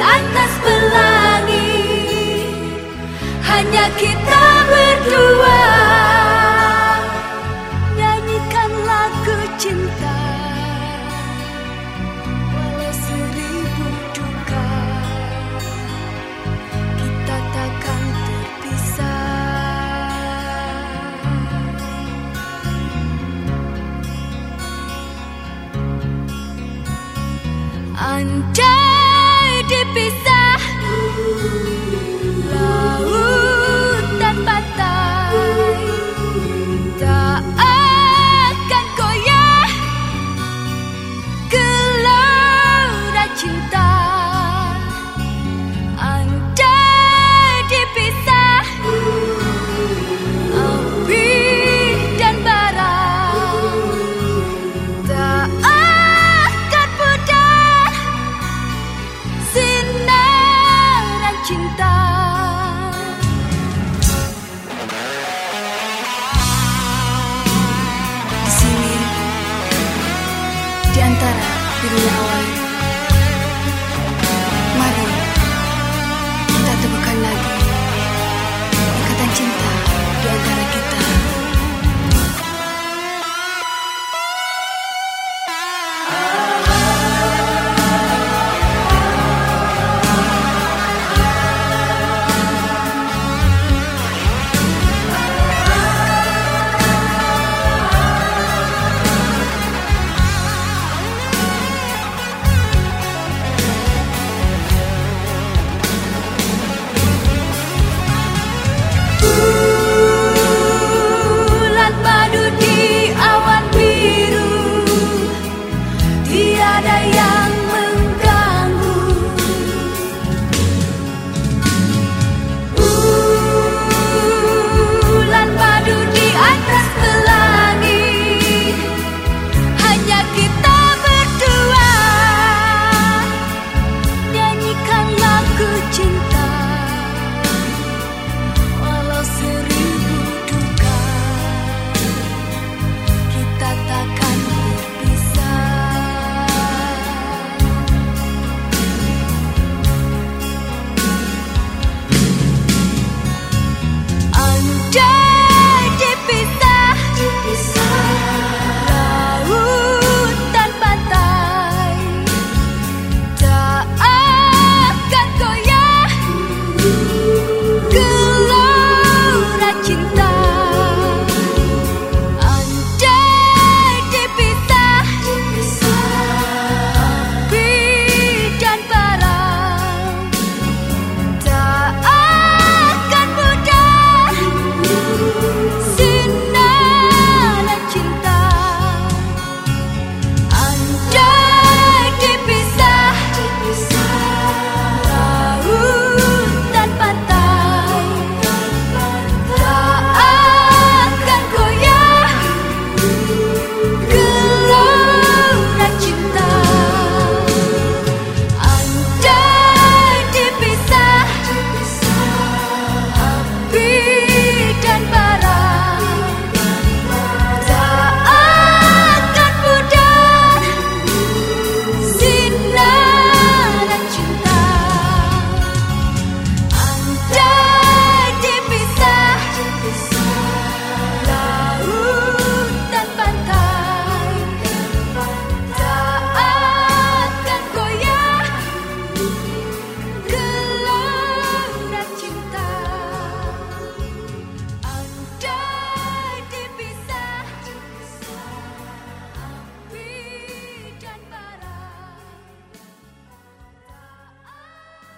I cinta. Di Di antara dunia